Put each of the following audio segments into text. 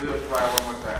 We'll try one more time.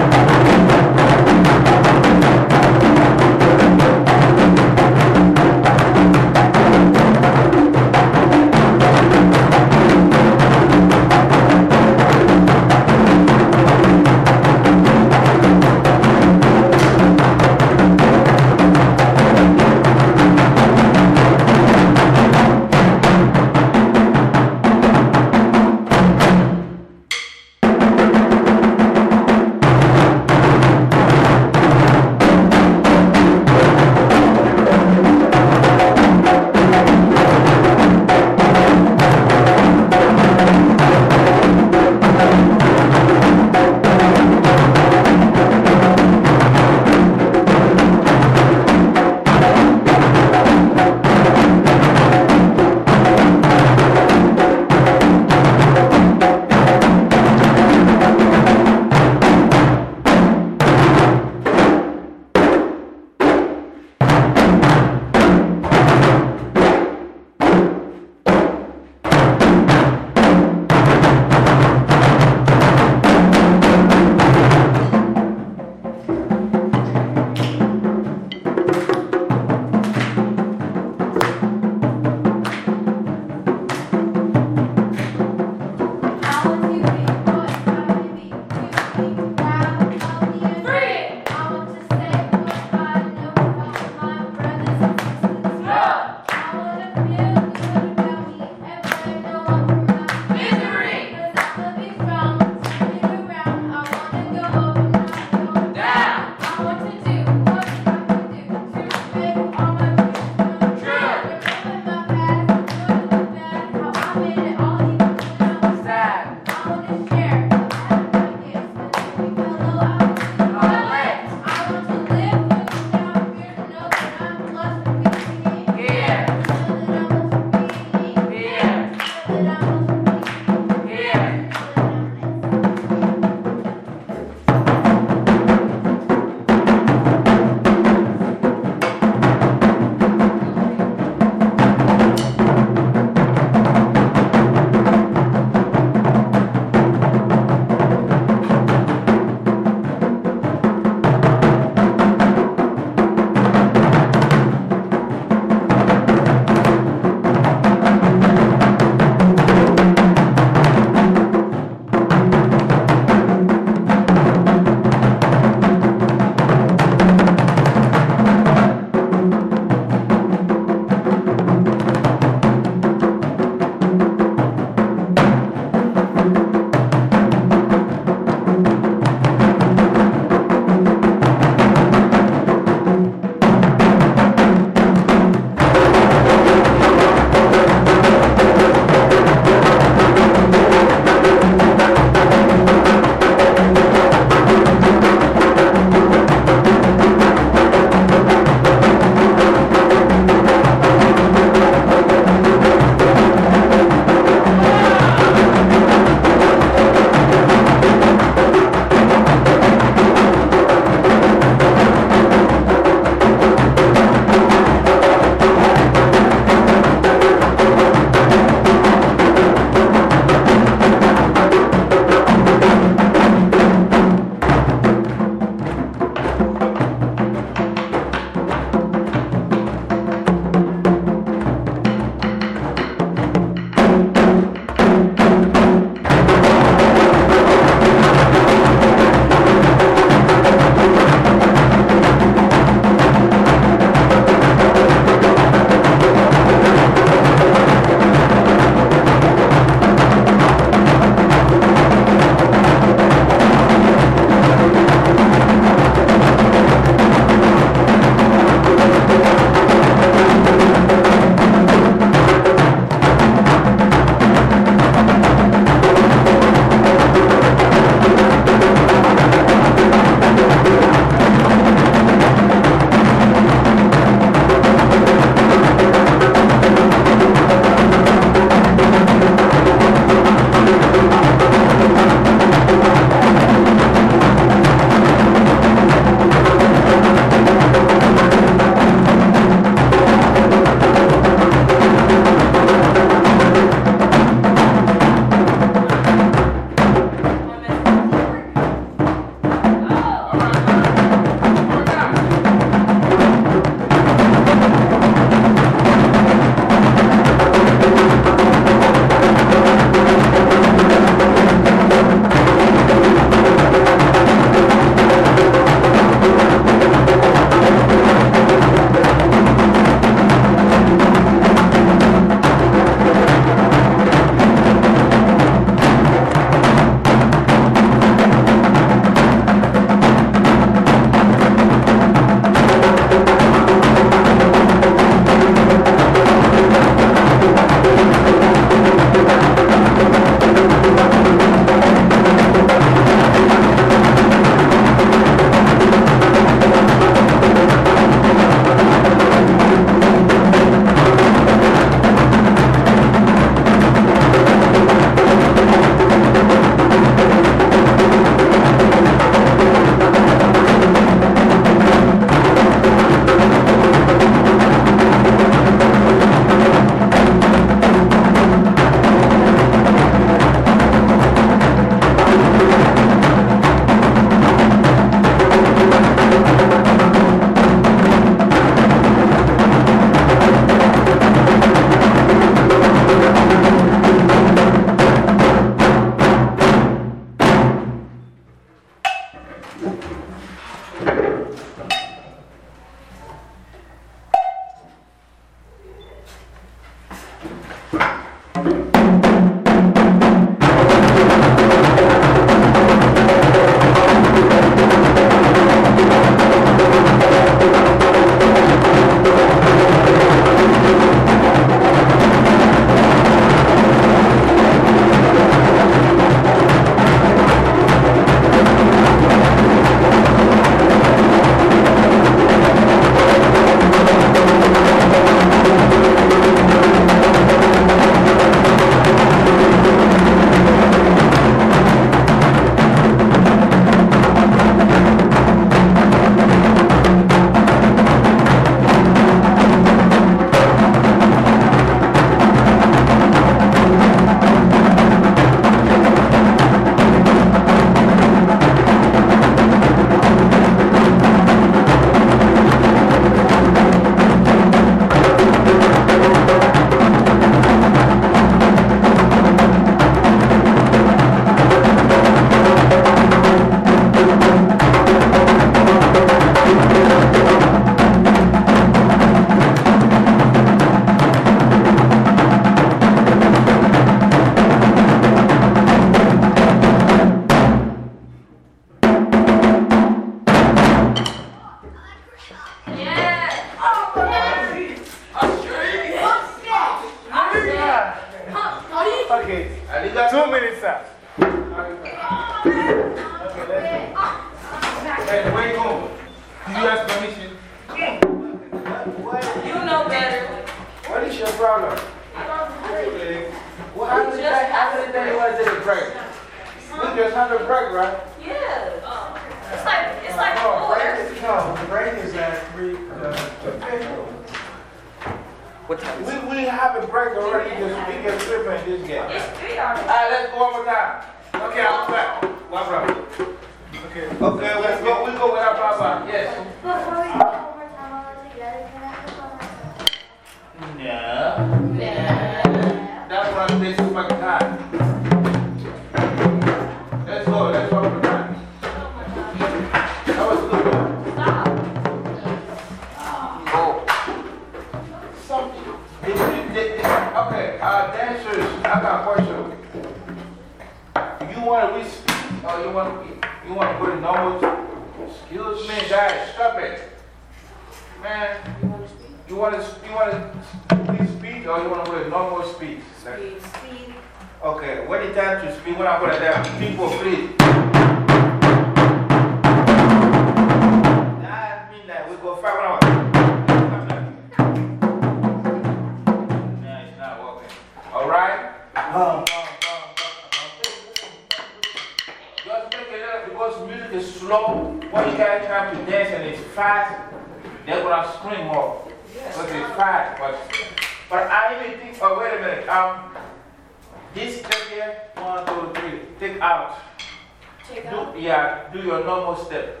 yeah, do your normal step.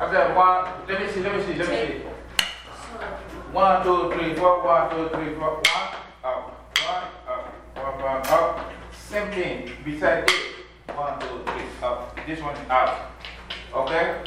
After one, let me see, let me see, let me see. One, two, three, four, one, two, three, four, one, up, one, up, one, one, up. Same thing, beside this. One, two, three, up. This one, up. Okay?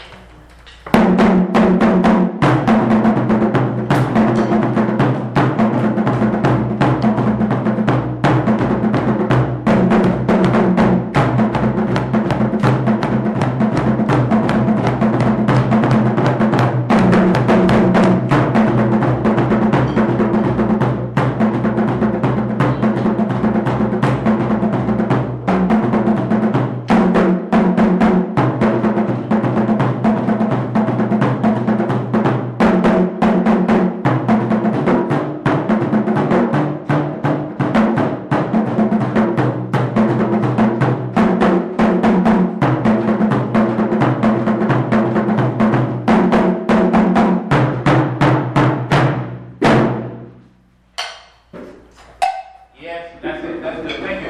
Yes. That's it. That's good. Thank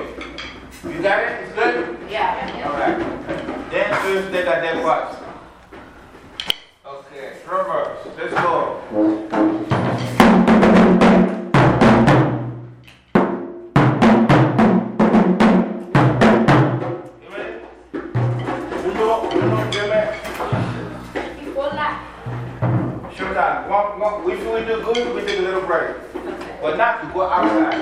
You got it? It's good? Yeah. All right. Then Tuesday, that then what? Okay. Proverbs. Let's go. Showtime. Sure, we do good, we take a little But not to go outside.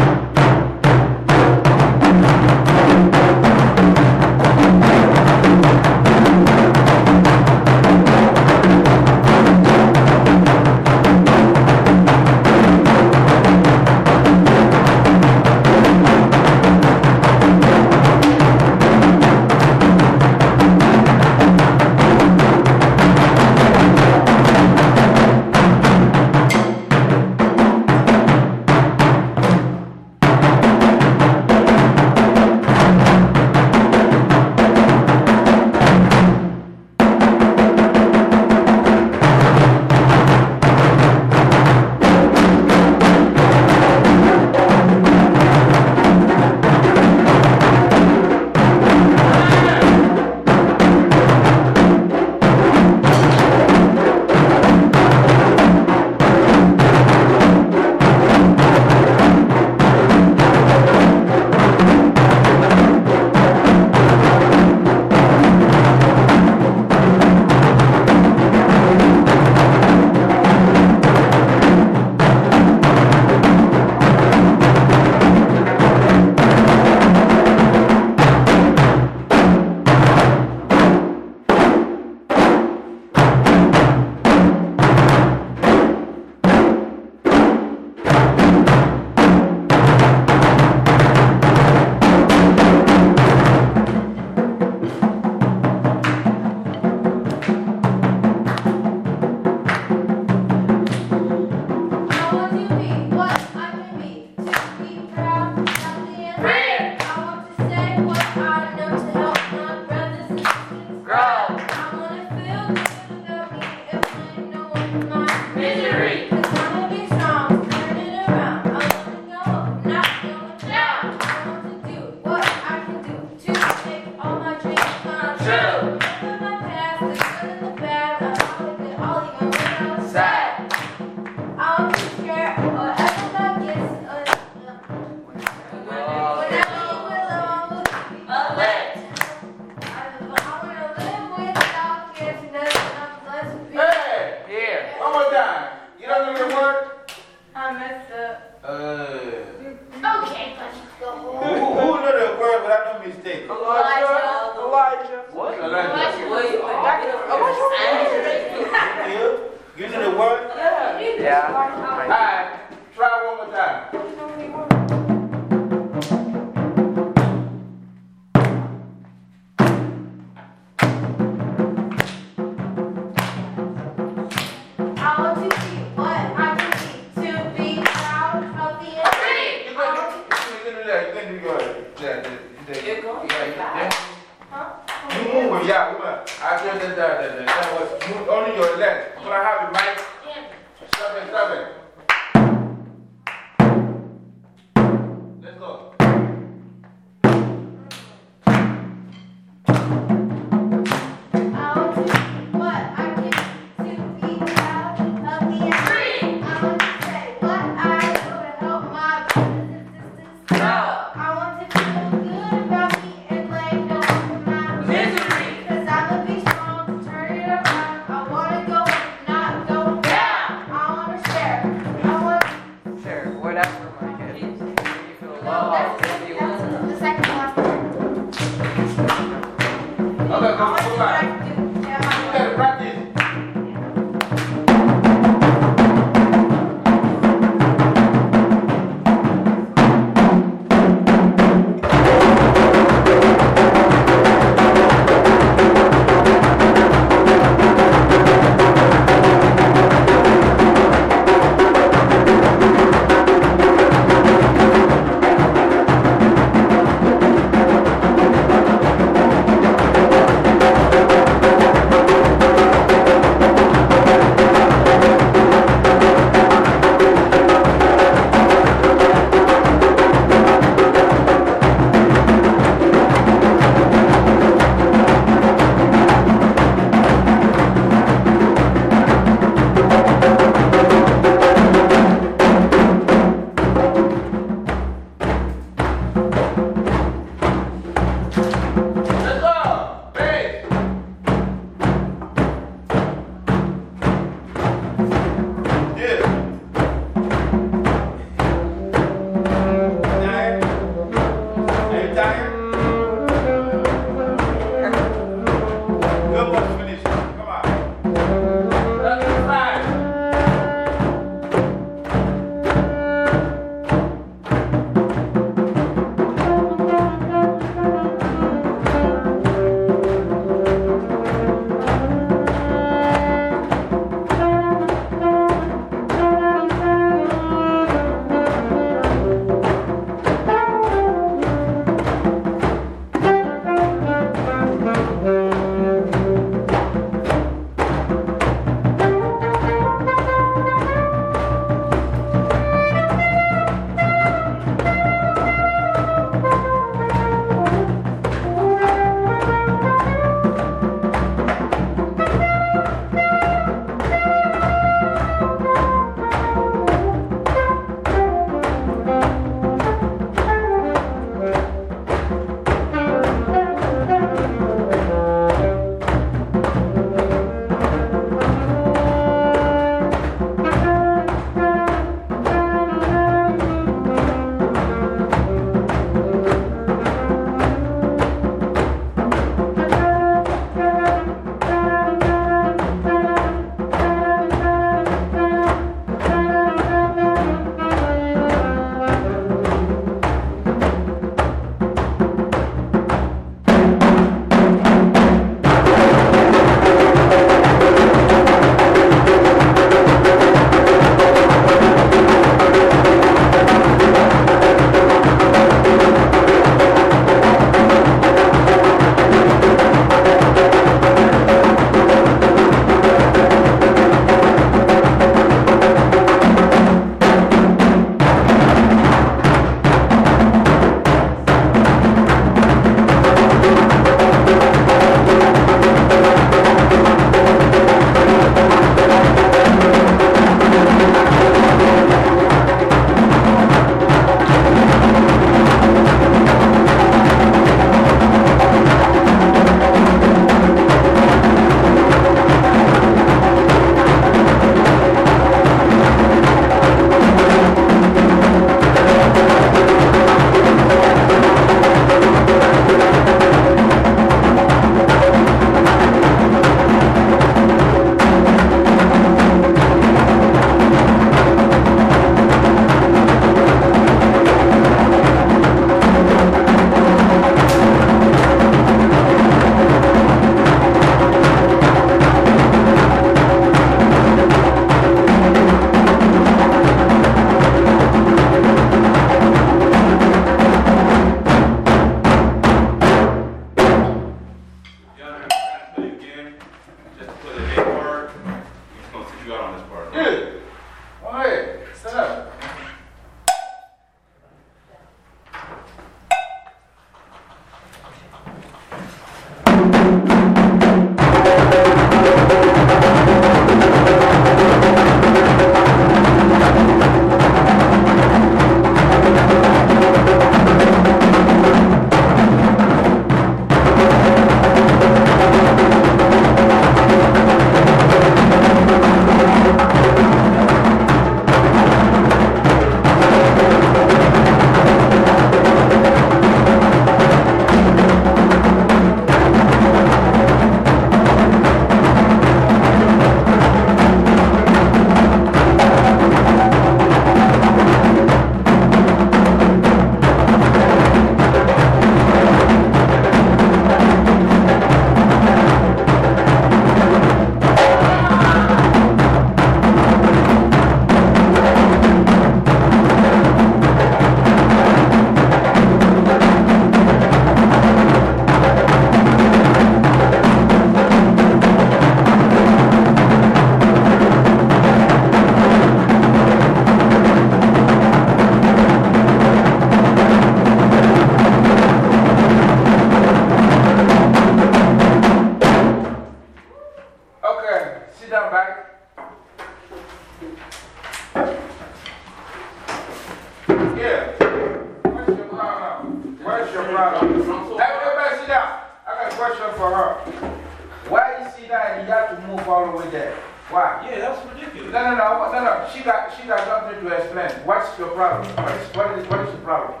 Why you sit and you have to move all the way there? Why? Yeah, that's ridiculous. No, no, no, no, no. She got, she got something to explain. What's your problem? What is, what is, what is the problem?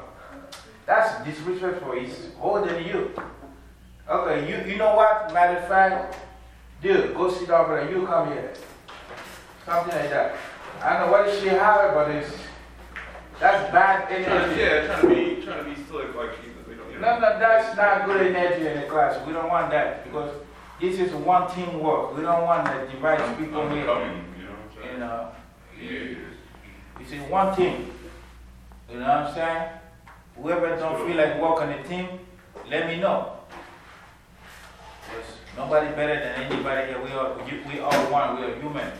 That's disrespectful. He's older than you. Okay, you, you know what? Matter of fact, dude, go sit over there. You come here. Something like that. I don't know what she have, but it's, that's bad energy. yeah, trying to be, trying to be slick like she, you know, you know. No, no, that's not good energy in the class. We don't want that because this is one team work. We don't want to divide people here. Unbecoming, you know what I'm saying? uh, Yeah, it's in one team. You know what I'm saying? Whoever don't feel like working a team, let me know. Because nobody better than anybody here. We are, we are one. We are human.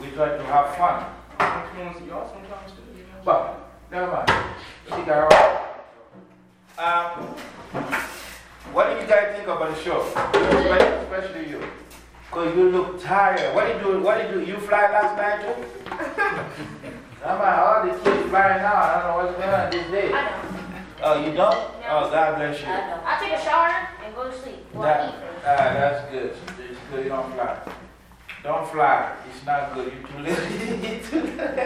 We try to have fun. Y'all sometimes do. But, never mind. She got her. Um, what do you guys think about the show? Especially, especially you. Because you look tired. What did you do? What did you You fly last night too? I'm like, all the kids flying now. I don't know what's going on this day. I know. Oh, you don't? Oh, God bless you. I know. I take a shower and go to sleep. Well, That, eat first. ah, that's good. It's good you don't fly. Don't fly. It's not good. You're too little. You're too little.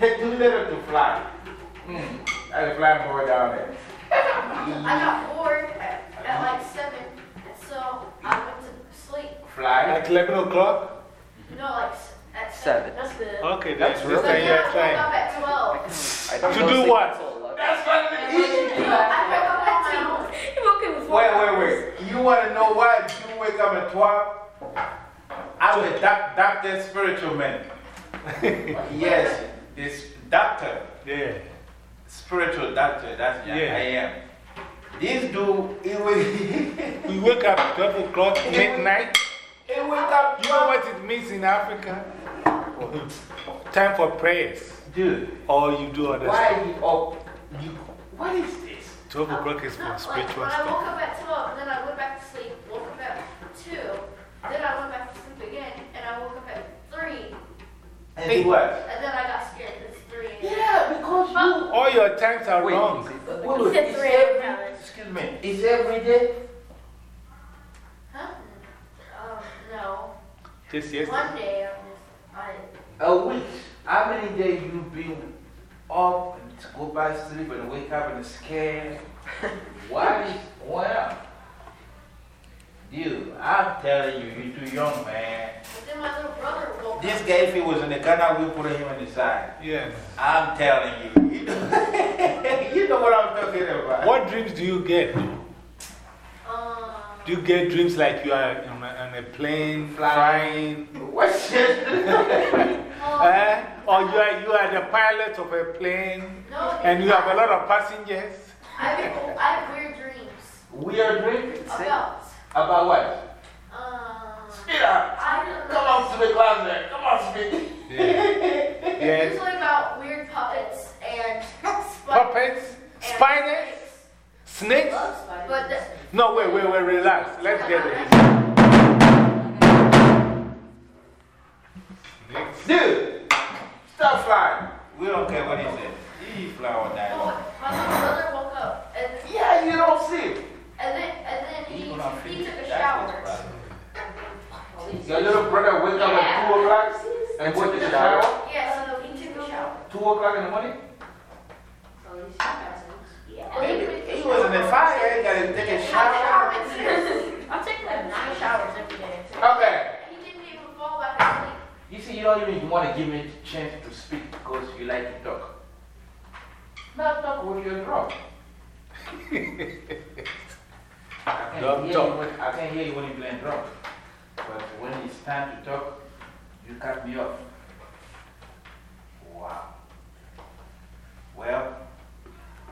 You're too little to fly. Hmm. That's a flying boy down there. I got bored at, at like seven, so I went to sleep. Fly. Like 11 o'clock? No, like at Seven. seven. That's good. Okay, That's that's really- this So time then I woke up at twelve. I don't To go do sleep what? until 11. That's what it is. I woke up at two. You woke up before Wait, wait, wait. You want to know why you wake up at 12? I'm a doc, doctor, spiritual man. yes, this doctor, Yeah. Spiritual doctor, that's yeah. Yeah. I am. This dude, he wake, We wake up 12 o'clock, midnight. he wake up You know what it means in Africa? Time for prayers. Dude, Or you do other why stuff. you up? You, what is this? 12 o'clock is No, for like spiritual when I woke up at twelve, and then I went back to sleep. Woke up at two. Then I went back to sleep again, and I woke up at three. And do what? And then I got scared. It's three. a.m. Yeah, because you. All your times are Wait, wrong. is it- Well, You said it's three every- Excuse me, is every day? Huh? Um, no. Just yesterday. One day I'm just, I, A week. How many days you been up and to go back to sleep and wake up and scared? what is, well, dude, I'm telling you, you're too young, man. but then my little brother woke This guy, if he was in the Ghana, we put him on the side. Yeah. I'm telling you. You know, you know what I'm talking about. What dreams do you get? Do Um, you get dreams like you are on a, on a plane, flying? What shit? well, Eh? Or you are, you are the pilot of a plane no, and you have a lot of passengers? I have, I have weird dreams Weird dream? about, About what? um, Speed up. Come on to the closet. Come on, Speed. Yeah. Yes. Usually about weird puppets and Puppets? and Spiders? snakes. Snakes? But No, wait, wait, wait, relax. Let's get it. Dude, stop flying. We don't care what he said. He fly all night no, my little brother woke up and, Yeah, you don't see. and then, Your little brother wake up at 2 o'clock and go to the shower? Yeah, so he took a shower. 2 o'clock in the morning? Oh, well, He, he, he was in the fire, he got to take a shower. I take like nine showers every day. Okay. He didn't even fall back asleep. You see, you don't even want to give me a chance to speak because you like to talk. Not talk when you're drunk. I can't, Don't hear talk. You when, I can't hear you when you're playing drunk. But when it's time to talk, you cut me off. Wow. Well,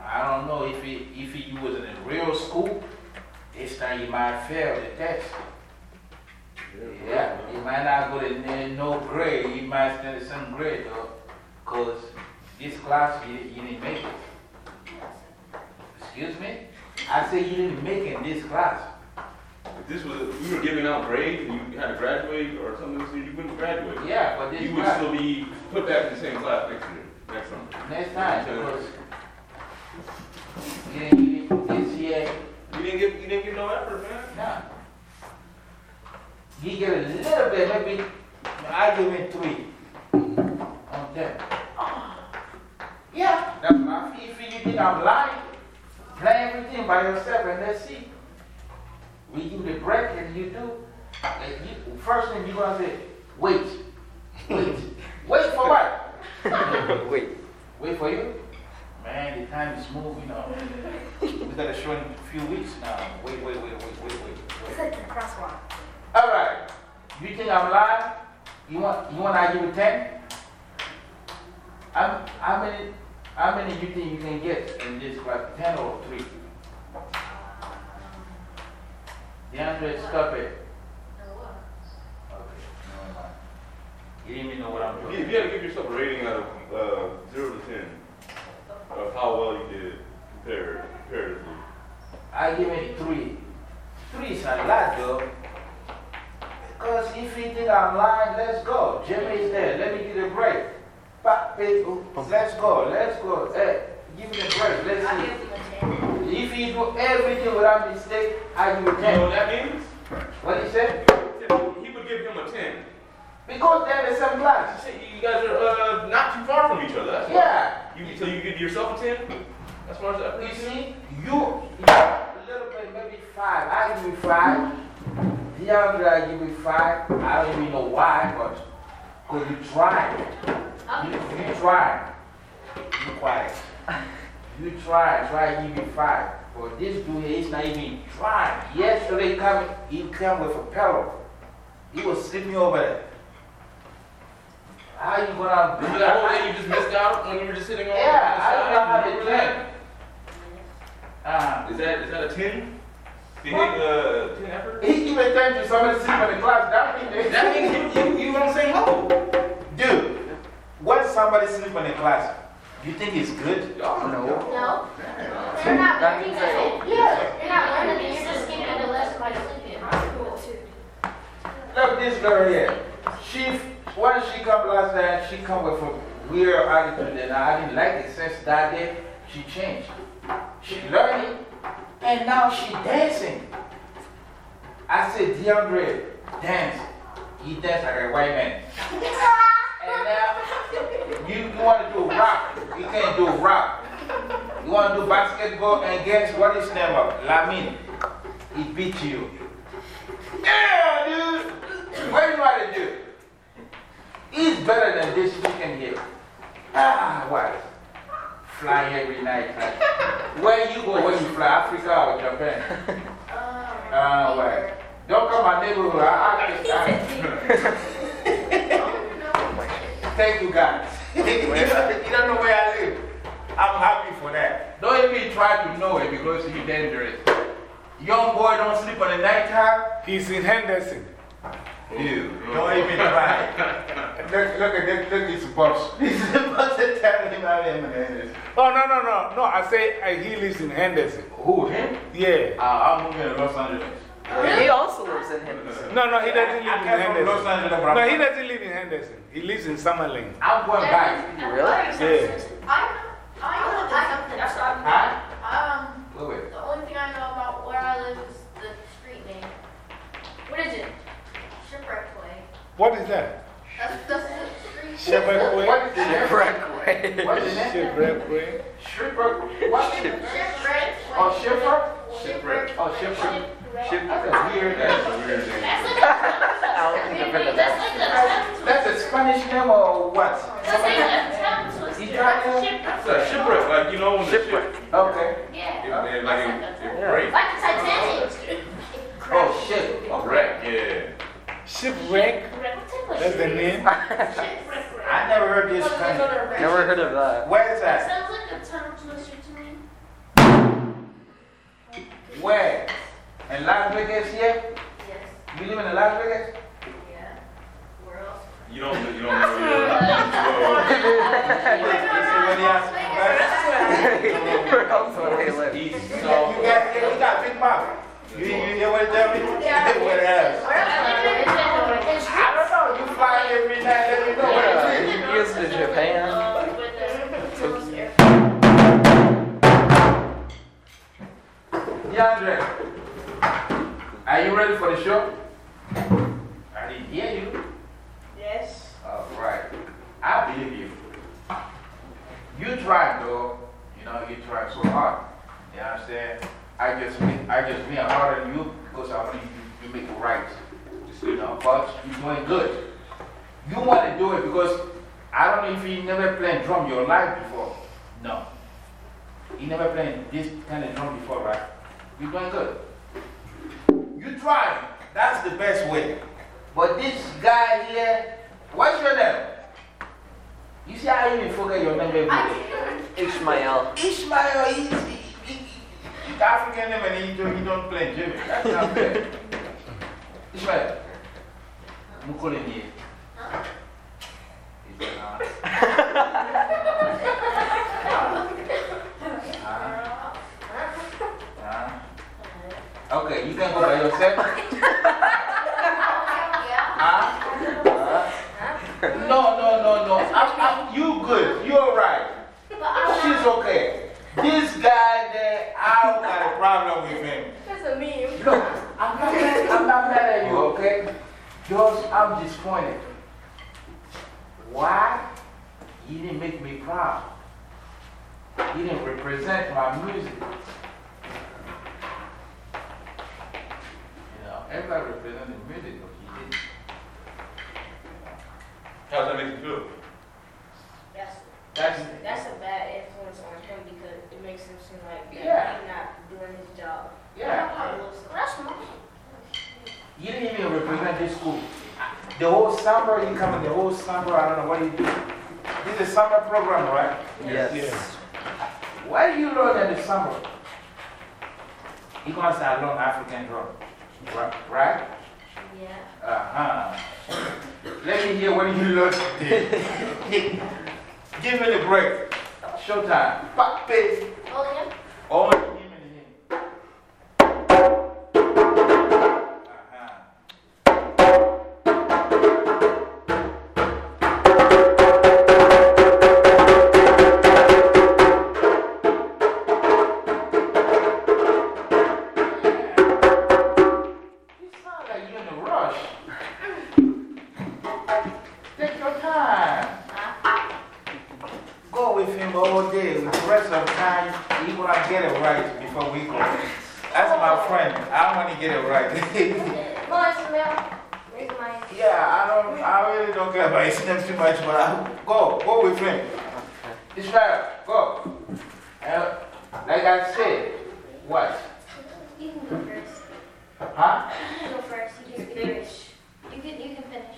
I don't know if he, if he was in a real school, this time he might fail the test. Yeah, he might not go to n- no grade, he might stay in some grade though, because this class, you, you didn't make it. Excuse me? I said you didn't make it in this class. If this was, we were giving out grades and you had to graduate or something, so you wouldn't graduate. Yeah, but this You would class, still be put back in the same class next year, next summer. next time, because You didn't, you didn't, this year, You didn't give, you didn't give no effort, man. nah. You get a little bit, maybe, I give him three on ten. Yeah, that's my fee. If you think I'm lying, play everything by yourself and let's see. We give the break and you do. and you, first thing you're going to say, wait. Wait. wait for what? Wait. Wait for you? Man, the time is moving on. we got a show in a few weeks now. Wait, wait, wait, wait, wait, wait. It's like the crosswalk. All right. You think I'm lying? You want, you want I give you 10? I'm, how, many, how many you think you can get in this class? 10 or 3? DeAndre, stop it. Okay, never mind. You didn't even know what I'm You, doing. you had to give yourself a rating out of uh, 0 to 10 of how well you did compared, comparatively. I give it 3. 3 is a lot, though. Because if you think I'm lying, let's go. djembe is there. Let me get a break. Pa, people, let's go. Let's go. Hey, give me a break. Let's see. give him a 10. If you do everything without mistake, I give you You know 10. what that means? What he said? He would give him a 10. Because they're the same class. See, You guys are uh, not too far from each other. That's. Yeah. You, so you give yourself a 10? As far as that You see, you, you a little bit, maybe 5. I give you 5. DeAndre, I give you 5. I don't even know why, but because you tried. I'll You, give him a you 10. tried. You quiet. You try, try give me five. But this dude here is not even trying. Yesterday come, he come with a pillow. He was sleeping over there. How you gonna Remember that whole day you just missed out when you were just sitting on Yeah, the I don't know how side? to Remember plan. that? Uh, Is that, is that a 10? Did he take a 10 effort? he even thank you somebody sleep in the class. That means That means you, you, you on the same level. Dude, when somebody sleep in the class, you think it's good? Y'all No. No. They're not That learning means it. Yeah. They're not learning You're it. just skipping the lesson by sleeping. Look, this girl here. She, when she come last night, she come with a weird attitude, and I didn't like it since that day. She changed. She learning, and now she dancing. I said, DeAndre, dance. He dance like a white man. And now, you, you want to do rock. You can't do rock. You want to do basketball and guess what his name of? Lamin. He beat you. Yeah, dude. What do you want to do? He's better than this chicken here. Ah, what? Fly every night. Like, where you go when you fly? Africa or Japan? Ah, where? Don't come my neighborhood. I, I, I, thank you, guys. you, don't, know where I live. I'm happy for that. Don't even try to know it because it's dangerous. Young boy don't sleep on the night time. He's in Henderson. You don't even try. look, look at this, look at his boss. His boss is telling him how him and Oh, no, no, no. No, I say uh, he lives in Henderson. Who, him? Yeah. Uh, I'm moving to Los Angeles. He also lives in Henderson. No, no, he doesn't live in came from Los Henderson. No, he doesn't live in Henderson. He lives in Summerlin. I'm going back. Really? Yeah. I, I know that That's what I'm Huh? Um, Wait, wait. the only thing I know about where I live is the street name. What is it? Shipwreck Way. What is that? That's, that's the street. Shipwreck Way? What is? Shipwreck Way. What is the name? Shipwreck Way. Shipwreck? What? Shipwreck. Oh, shipwreck? Shipwreck. Oh, shipwreck. Ship. That's a weird name. That's a weird thing. That's like a, I don't think I've heard of that's a, Spanish name or what? that's like a town twist. That's a shipwreck. It's a shipwreck, like, you know, when the Shipwreck. ship, Okay. Yeah. it, it, like, it, it Yeah. breaks. Like the Titanic. Oh, shit. A wreck, yeah. Shipwreck? What That's the name? Shipwreck. I never heard this kind. Never heard of that. Where is that? Sounds like a tunnel twister to me. Where? In Las Vegas here? Yes. You live in Las Vegas? Yeah. Where else? You don't, you don't know where Where else would they live? East, You got, you got big mouth. You, you hear what I tell me? Where else? I don't know. You fly every night, let me know where Yeah, it is. he goes to Japan. DeAndre, are you ready for the show? I didn't hear you. Yes. All right. I believe you. You tried, though. You know, you tried so hard. You understand? I just make, I just made harder than you because I want you to make it right. You know, but you're doing good. You want to do it because I don't know if you never played drum your life before. No. You never played this kind of drum before, right? You're doing good. You tried. That's the best way. But this guy here, what's your name? You see, I even forget your name every day. Ishmael. Ishmael, he's, he, he, he's African name and he don't, he don't play djembe. That's not fair. Ishmael, I'm calling you. He? Huh? Okay, you can go by yourself. Huh? No, no, no, no. I'm, I'm, you good. You're right. She's okay. This guy there, I got a problem with him. That's a meme. Look, I'm not mad, I'm not mad at you, okay? Just, I'm disappointed. Why? He didn't make me proud. He didn't represent my music. You know, everybody represented music, but he didn't. How does that make you feel? That's, That's, that's a bad influence on him because it makes him seem like Yeah. he's not doing his job. yeah. That's mine. You didn't even represent this school. The whole summer, you come in the whole summer, I don't know what you do. This is a summer program, right? Yes. What do you learn in the summer? You're going to say, I learn African drum. Right? right? Yeah. Uh huh. Let me hear what you learned today. Give me the break. Showtime. Pop pace. Oh, yeah? Only him all day. With the rest of the time, he gonna get it right before we go. That's my friend. I want to get it right. Come on, Where's my. yeah, I don't. I really don't care about his name too much, but I, go, go with him. Israel, go. And like I said, what? You can go first. Huh? You can go first. You can finish. You can, you can finish.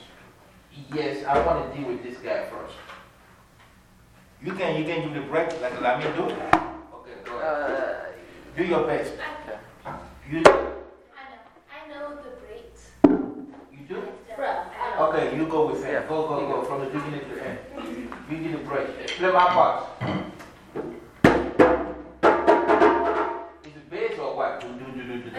Yes, I want to deal with this guy first. You can, you can do the break like let me do. Okay, go ahead. Uh, Do your best. You, I know. I know the breaks. you do? Bruh, Okay, you go with him. Go, go, go from the beginning to the end. You do the break. Play my part. Is it bass or what? Do, do, do, do, do.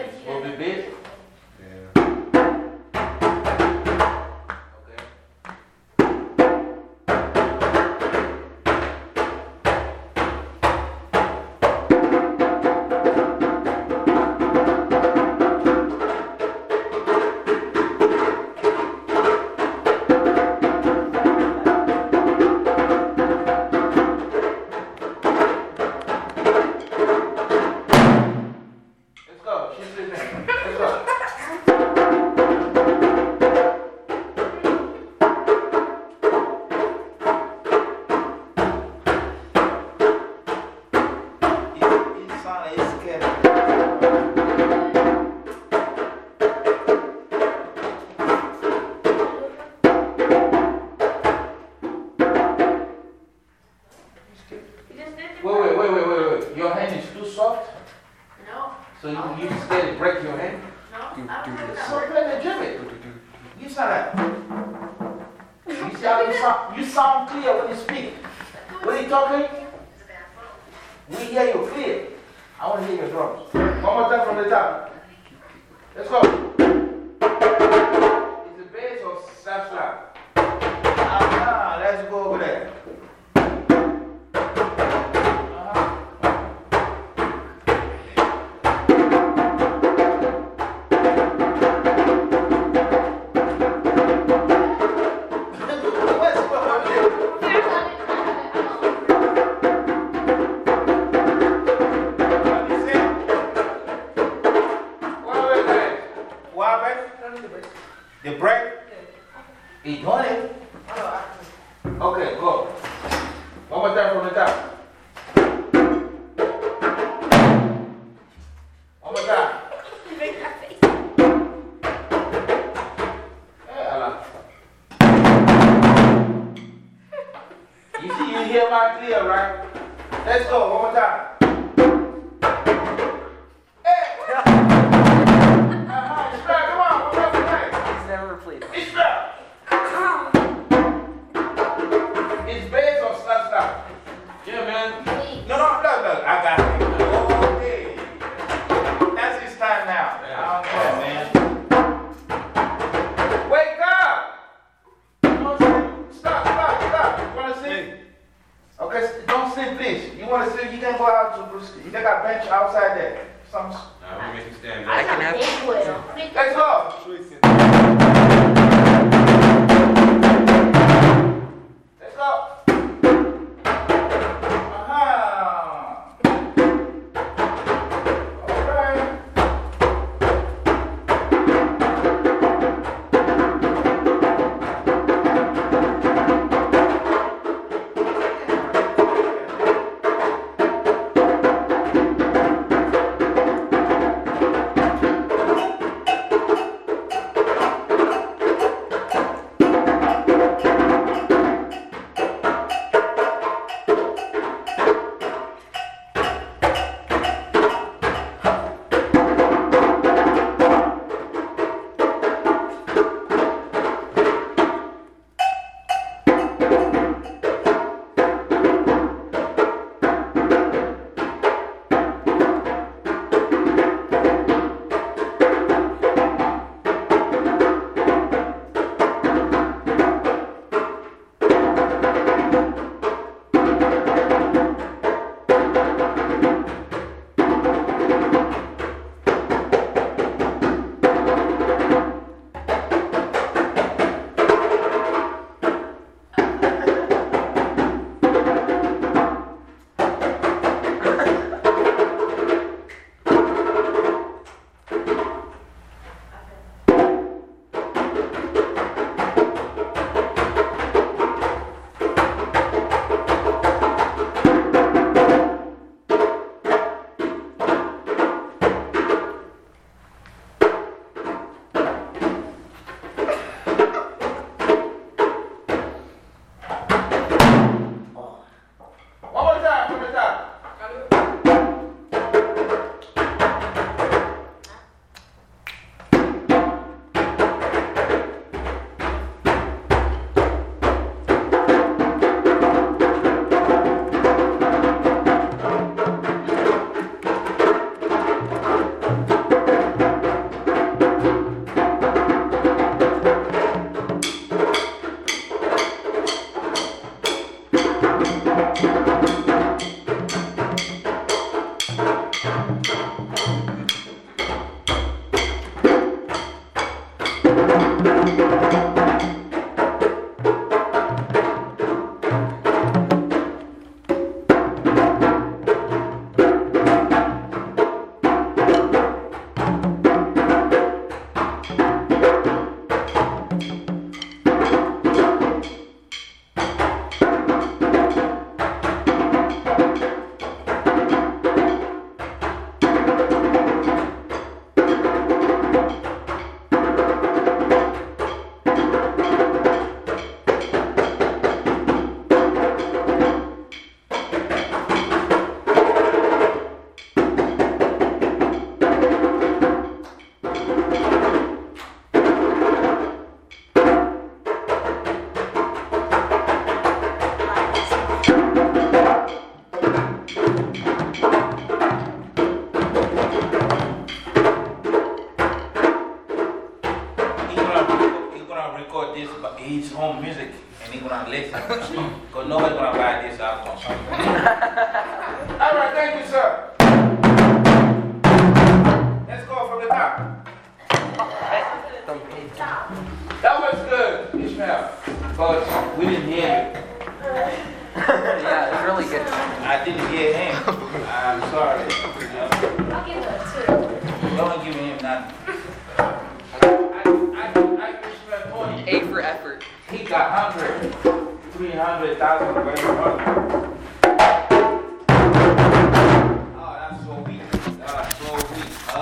It sounds